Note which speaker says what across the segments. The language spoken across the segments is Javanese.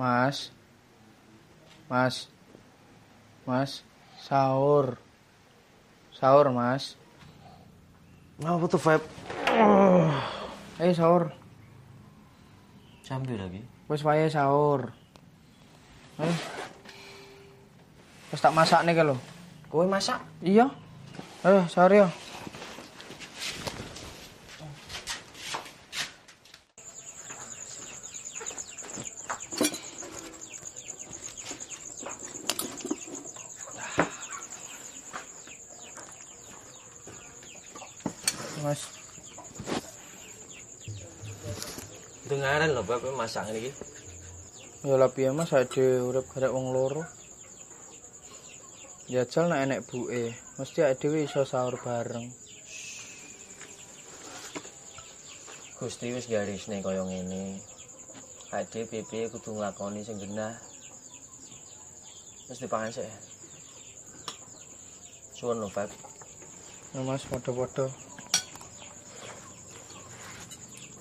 Speaker 1: Mas. Mas. Mas, sahur. Sahur, Mas.
Speaker 2: Apa tuh, Feb?
Speaker 1: Eh, sahur.
Speaker 2: Sambil lagi.
Speaker 1: Wis wayahe sahur. Eh. Wis tak masak nih kalau.
Speaker 2: Kowe masak?
Speaker 1: Iya. Ayo, sahur ya. Mas,
Speaker 2: Dengaran lho, Feb, masak ini iki.
Speaker 1: ya lah piye Mas ade urip garek wong loro. Jajal nek enek buke, mesti ade dhewe iso sahur bareng.
Speaker 2: Gusti wis garisne kaya ngene. Ade piye kudu nglakoni sing genah. Wis dipangan sik. Suwun lho, Feb.
Speaker 1: Ya Mas, padha-padha.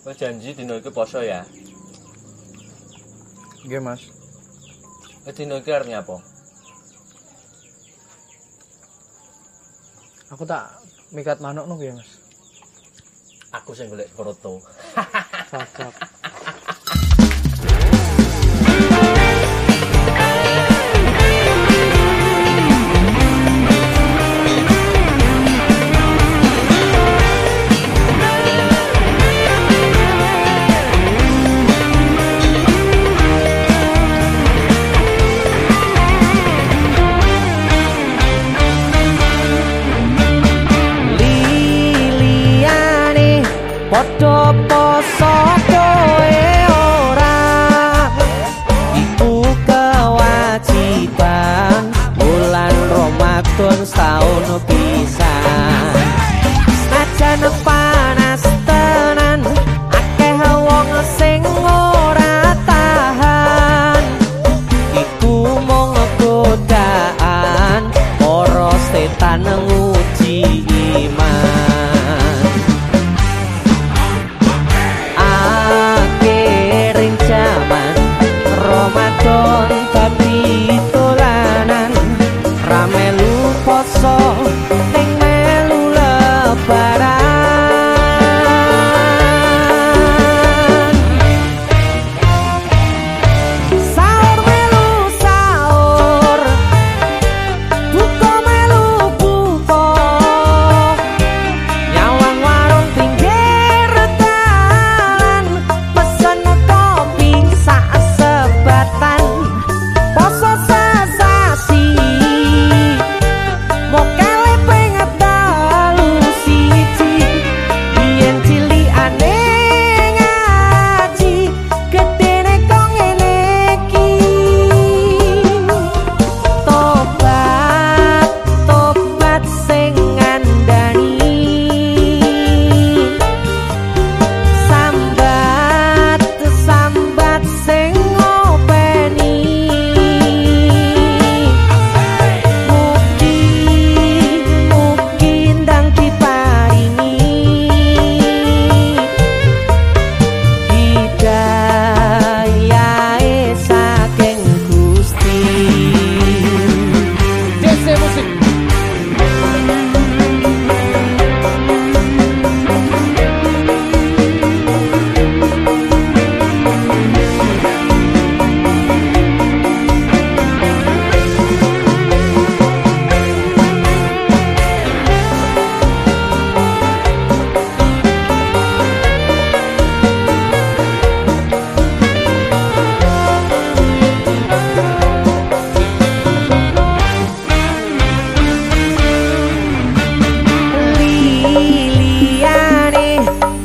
Speaker 2: Kowe janji dino iki poso ya.
Speaker 1: Nggih, Mas.
Speaker 2: Eh dino iki arep nyapa?
Speaker 1: Aku tak mikat manuk no piye, Mas?
Speaker 2: Aku sing golek proto.
Speaker 1: Cakep.
Speaker 3: What up?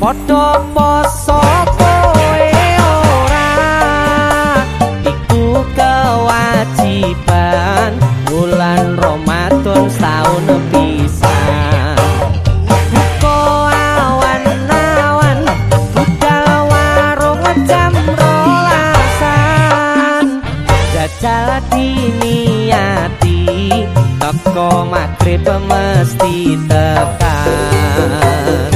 Speaker 3: Padha poso koe ora? Iku kewajiban bulan Ramadan diniati teko maghrib mesti tekan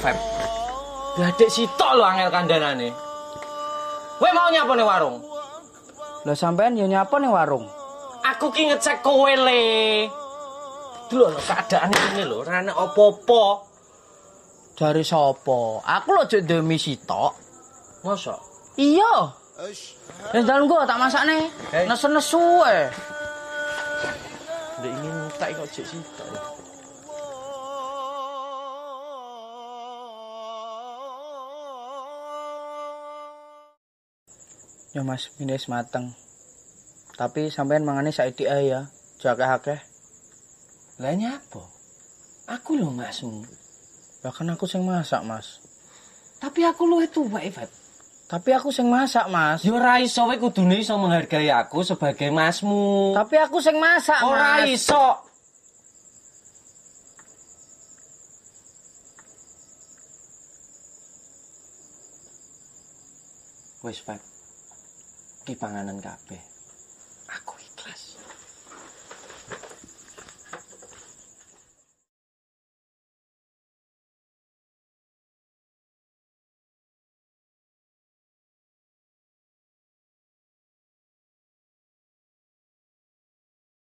Speaker 2: Feb. Gadek sitok lho angel kandhanane. Kowe mau nyapa ning warung?
Speaker 1: Lah sampean ya nyapa ning warung?
Speaker 2: Aku ki ngecek kowe le. Dulu lho keadaan ini lho, ora ana apa-apa.
Speaker 1: Dari sapa? Aku lho jek duwe misi tok.
Speaker 2: Mosok?
Speaker 1: Iya. Yang dalam gua tak masak nih.
Speaker 2: Hei.
Speaker 1: Nesu-nesu eh.
Speaker 2: Ndek ingin tak kok jek sitok.
Speaker 1: Ya Mas, ini wis mateng. Tapi sampean mangane saiki ae ya. Jake akeh.
Speaker 2: Lah nyapa? Aku lho masmu.
Speaker 1: Lah kan aku sing masak, Mas.
Speaker 2: Tapi aku luwih tuwek, Feb.
Speaker 1: Tapi aku sing masak, Mas.
Speaker 2: Yo ora iso kowe kudune iso menghargai aku sebagai masmu.
Speaker 1: Tapi aku sing masak,
Speaker 2: ora
Speaker 1: Mas.
Speaker 2: iso. Wis, Feb. kipanganan kabeh